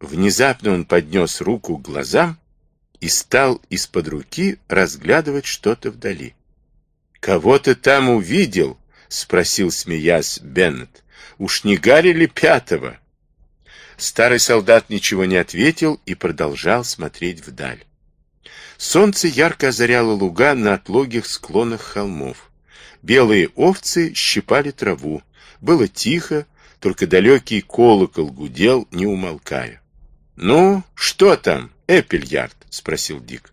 Внезапно он поднес руку к глазам и стал из-под руки разглядывать что-то вдали. «Кого ты там увидел?» — спросил, смеясь, Беннет. «Уж не Гарри ли пятого?» Старый солдат ничего не ответил и продолжал смотреть вдаль. Солнце ярко озаряло луга на отлогих склонах холмов. Белые овцы щипали траву. Было тихо, только далекий колокол гудел, не умолкая. «Ну, что там, Эппельярд?» — спросил Дик.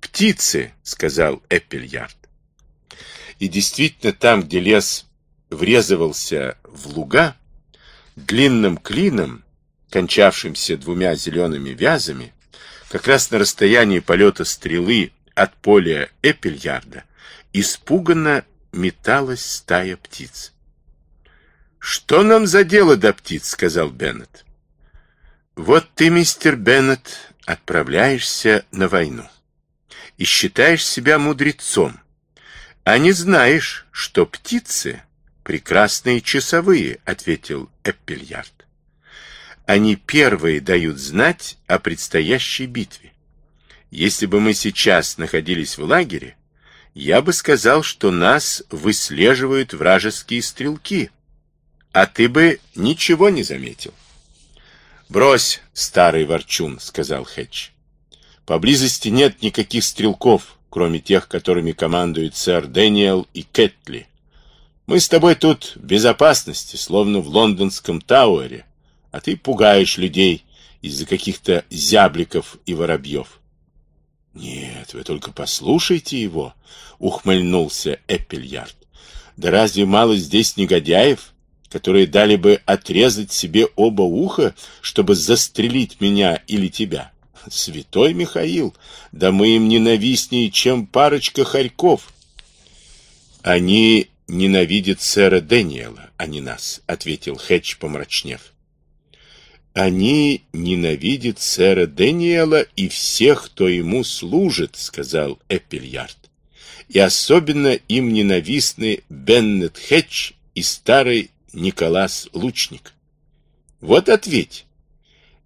«Птицы», — сказал Эппельярд. И действительно, там, где лес врезывался в луга, длинным клином, кончавшимся двумя зелеными вязами, как раз на расстоянии полета стрелы от поля Эпельярда, испуганно металась стая птиц. «Что нам за дело до птиц?» — сказал Беннет. «Вот ты, мистер Беннет, отправляешься на войну и считаешь себя мудрецом, а не знаешь, что птицы — прекрасные часовые», — ответил Эппельярд. Они первые дают знать о предстоящей битве. Если бы мы сейчас находились в лагере, я бы сказал, что нас выслеживают вражеские стрелки, а ты бы ничего не заметил. «Брось, старый ворчун», — сказал Хэтч. «Поблизости нет никаких стрелков, кроме тех, которыми командуют сэр Дэниел и Кэтли. Мы с тобой тут в безопасности, словно в лондонском Тауэре, а ты пугаешь людей из-за каких-то зябликов и воробьев. — Нет, вы только послушайте его, — ухмыльнулся Эппельярд. — Да разве мало здесь негодяев, которые дали бы отрезать себе оба уха, чтобы застрелить меня или тебя? Святой Михаил, да мы им ненавистнее, чем парочка хорьков. Они ненавидят сэра Дэниела, а не нас, — ответил Хэтч, помрачнев. «Они ненавидят сэра Дэниела и всех, кто ему служит», — сказал Эппельярд. «И особенно им ненавистны Беннет Хэтч и старый Николас Лучник». Вот ответь.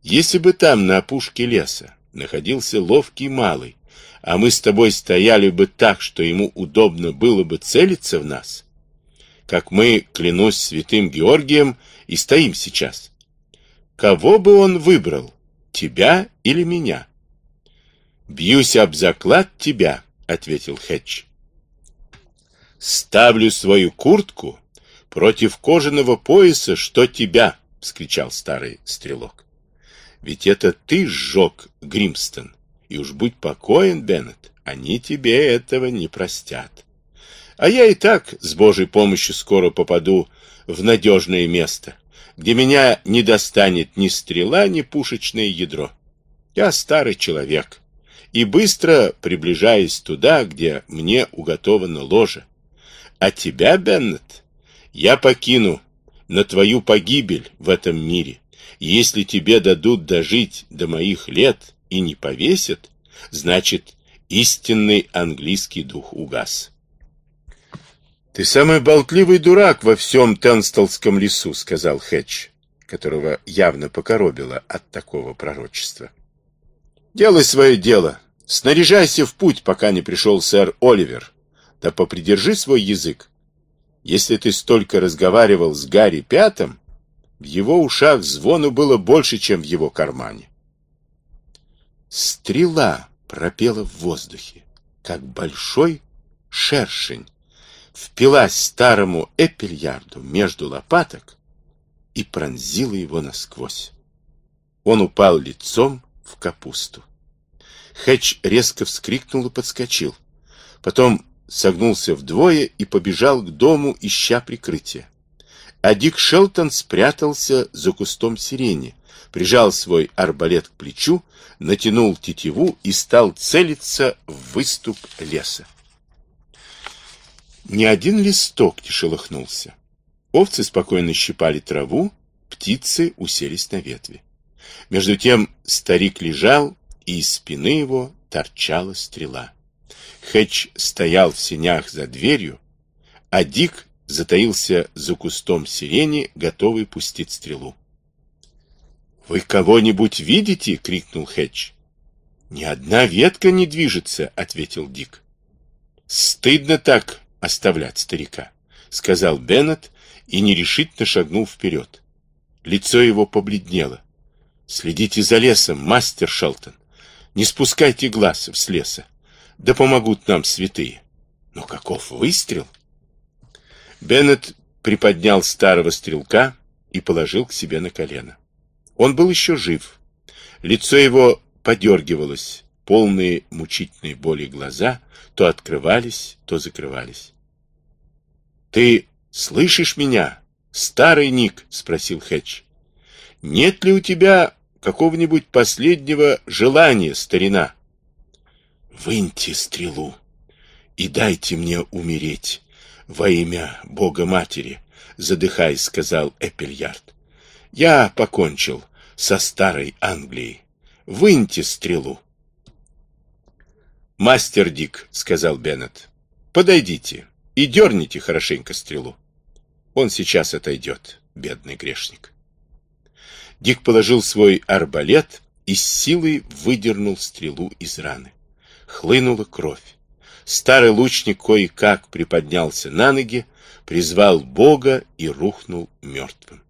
Если бы там, на опушке леса, находился ловкий малый, а мы с тобой стояли бы так, что ему удобно было бы целиться в нас, как мы, клянусь святым Георгием, и стоим сейчас, Кого бы он выбрал, тебя или меня? Бьюсь об заклад тебя, ответил Хэтч. Ставлю свою куртку против кожаного пояса, что тебя, вскричал старый стрелок. Ведь это ты сжег Гримстон, и уж будь покоен, Беннет, они тебе этого не простят. А я и так с Божьей помощью скоро попаду в надежное место где меня не достанет ни стрела, ни пушечное ядро. Я старый человек и быстро приближаюсь туда, где мне уготовано ложе. А тебя, Беннет, я покину на твою погибель в этом мире. Если тебе дадут дожить до моих лет и не повесят, значит, истинный английский дух угас. «Ты самый болтливый дурак во всем Тенстолском лесу», — сказал Хэтч, которого явно покоробило от такого пророчества. «Делай свое дело. Снаряжайся в путь, пока не пришел сэр Оливер. Да попридержи свой язык. Если ты столько разговаривал с Гарри Пятом, в его ушах звону было больше, чем в его кармане». Стрела пропела в воздухе, как большой шершень, впилась старому Эпельярду между лопаток и пронзила его насквозь. Он упал лицом в капусту. Хэтч резко вскрикнул и подскочил. Потом согнулся вдвое и побежал к дому, ища прикрытия. А Дик Шелтон спрятался за кустом сирени, прижал свой арбалет к плечу, натянул тетиву и стал целиться в выступ леса. Ни один листок не шелохнулся. Овцы спокойно щипали траву, птицы уселись на ветви. Между тем старик лежал, и из спины его торчала стрела. Хэтч стоял в сенях за дверью, а Дик затаился за кустом сирени, готовый пустить стрелу. «Вы кого-нибудь видите?» — крикнул Хэтч. «Ни одна ветка не движется», — ответил Дик. «Стыдно так оставлять старика», — сказал Беннет и нерешительно шагнул вперед. Лицо его побледнело. «Следите за лесом, мастер Шелтон. Не спускайте глаз с леса. Да помогут нам святые». «Но каков выстрел?» Беннет приподнял старого стрелка и положил к себе на колено. Он был еще жив. Лицо его подергивалось, полные мучительной боли глаза то открывались, то закрывались. «Ты слышишь меня, старый Ник?» — спросил Хэтч. «Нет ли у тебя какого-нибудь последнего желания, старина?» «Выньте стрелу и дайте мне умереть во имя Бога Матери», — задыхаясь, сказал Эпельярд. «Я покончил со старой Англией. Выньте стрелу. «Мастер Дик», — сказал Беннет, — «подойдите и дерните хорошенько стрелу. Он сейчас отойдет, бедный грешник». Дик положил свой арбалет и с силой выдернул стрелу из раны. Хлынула кровь. Старый лучник кое-как приподнялся на ноги, призвал Бога и рухнул мертвым.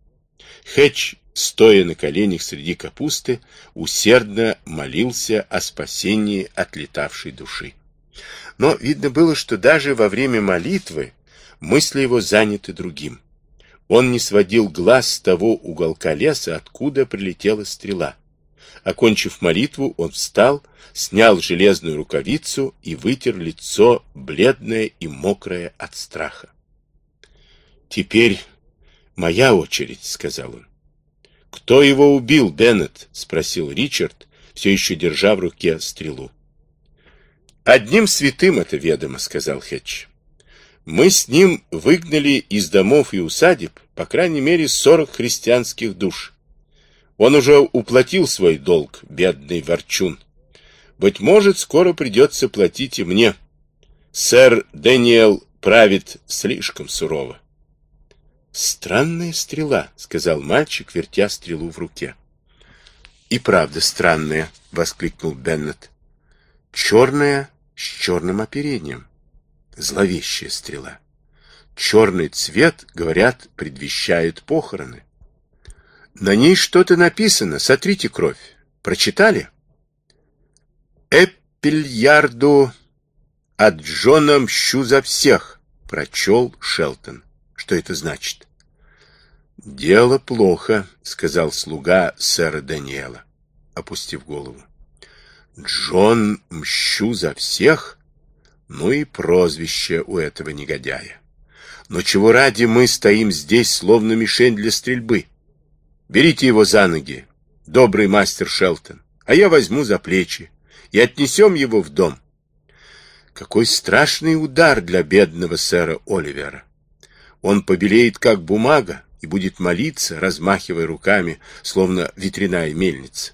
Хэтч стоя на коленях среди капусты, усердно молился о спасении отлетавшей души. Но видно было, что даже во время молитвы мысли его заняты другим. Он не сводил глаз с того уголка леса, откуда прилетела стрела. Окончив молитву, он встал, снял железную рукавицу и вытер лицо, бледное и мокрое от страха. «Теперь моя очередь», — сказал он. «Кто его убил, Беннет?» — спросил Ричард, все еще держа в руке стрелу. «Одним святым это ведомо», — сказал Хэтч. «Мы с ним выгнали из домов и усадеб, по крайней мере, сорок христианских душ. Он уже уплатил свой долг, бедный ворчун. Быть может, скоро придется платить и мне. Сэр Дэниел правит слишком сурово. «Странная стрела», — сказал мальчик, вертя стрелу в руке. «И правда странная», — воскликнул Беннет. «Черная с черным оперением. Зловещая стрела. Черный цвет, говорят, предвещает похороны. На ней что-то написано. Сотрите кровь. Прочитали?» «Эппельярду от Джона мщу за всех», — прочел Шелтон. Что это значит? «Дело плохо», — сказал слуга сэра Даниэла, опустив голову. «Джон мщу за всех? Ну и прозвище у этого негодяя. Но чего ради мы стоим здесь, словно мишень для стрельбы? Берите его за ноги, добрый мастер Шелтон, а я возьму за плечи и отнесем его в дом». Какой страшный удар для бедного сэра Оливера! Он побелеет, как бумага, и будет молиться, размахивая руками, словно ветряная мельница.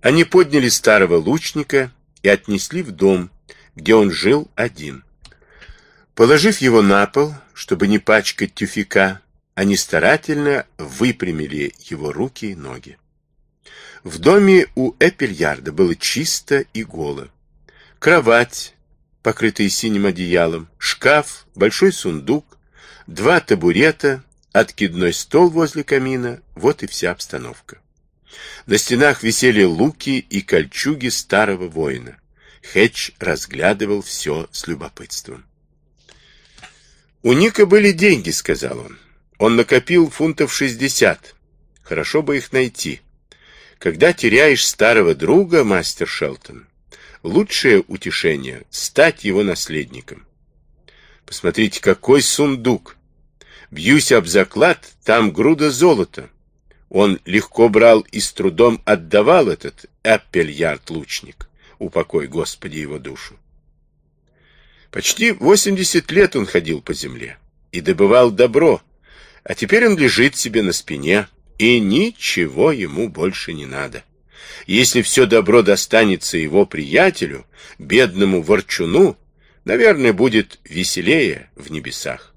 Они подняли старого лучника и отнесли в дом, где он жил один. Положив его на пол, чтобы не пачкать тюфика, они старательно выпрямили его руки и ноги. В доме у Эпельярда было чисто и голо. Кровать, покрытые синим одеялом, шкаф, большой сундук, два табурета, откидной стол возле камина, вот и вся обстановка. На стенах висели луки и кольчуги старого воина. Хэтч разглядывал все с любопытством. «У Ника были деньги», — сказал он. «Он накопил фунтов шестьдесят. Хорошо бы их найти. Когда теряешь старого друга, мастер Шелтон, лучшее утешение — стать его наследником. Посмотрите, какой сундук! Бьюсь об заклад, там груда золота. Он легко брал и с трудом отдавал этот Эппельярд-лучник. Упокой, Господи, его душу. Почти 80 лет он ходил по земле и добывал добро, а теперь он лежит себе на спине, и ничего ему больше не надо. Если все добро достанется его приятелю, бедному ворчуну, наверное, будет веселее в небесах.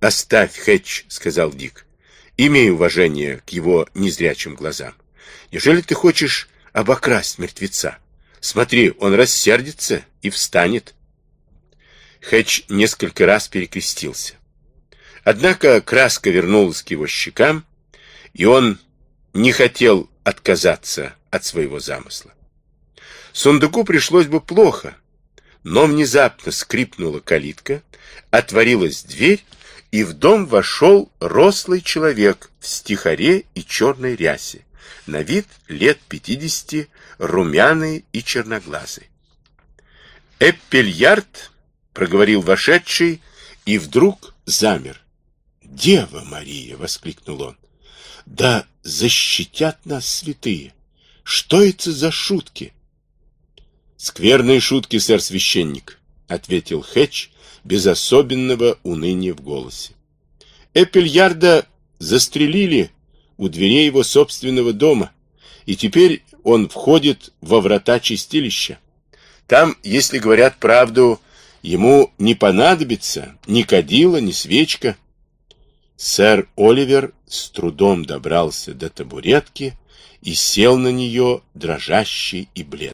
«Оставь, Хэтч», — сказал Дик. имей уважение к его незрячим глазам. Неужели ты хочешь обокрасть мертвеца? Смотри, он рассердится и встанет. Хэтч несколько раз перекрестился. Однако краска вернулась к его щекам, и он не хотел отказаться от своего замысла. Сундуку пришлось бы плохо, но внезапно скрипнула калитка, отворилась дверь, и в дом вошел рослый человек в стихаре и черной рясе, на вид лет пятидесяти, румяный и черноглазый. «Эппельярд», — проговорил вошедший, и вдруг замер. «Дева Мария!» — воскликнул он. «Да защитят нас святые! Что это за шутки?» «Скверные шутки, сэр-священник», — ответил Хэтч без особенного уныния в голосе. «Эпельярда застрелили у дверей его собственного дома, и теперь он входит во врата чистилища. Там, если говорят правду, ему не понадобится ни кадила, ни свечка». Сэр Оливер с трудом добрался до табуретки и сел на нее, дрожащий и бледный.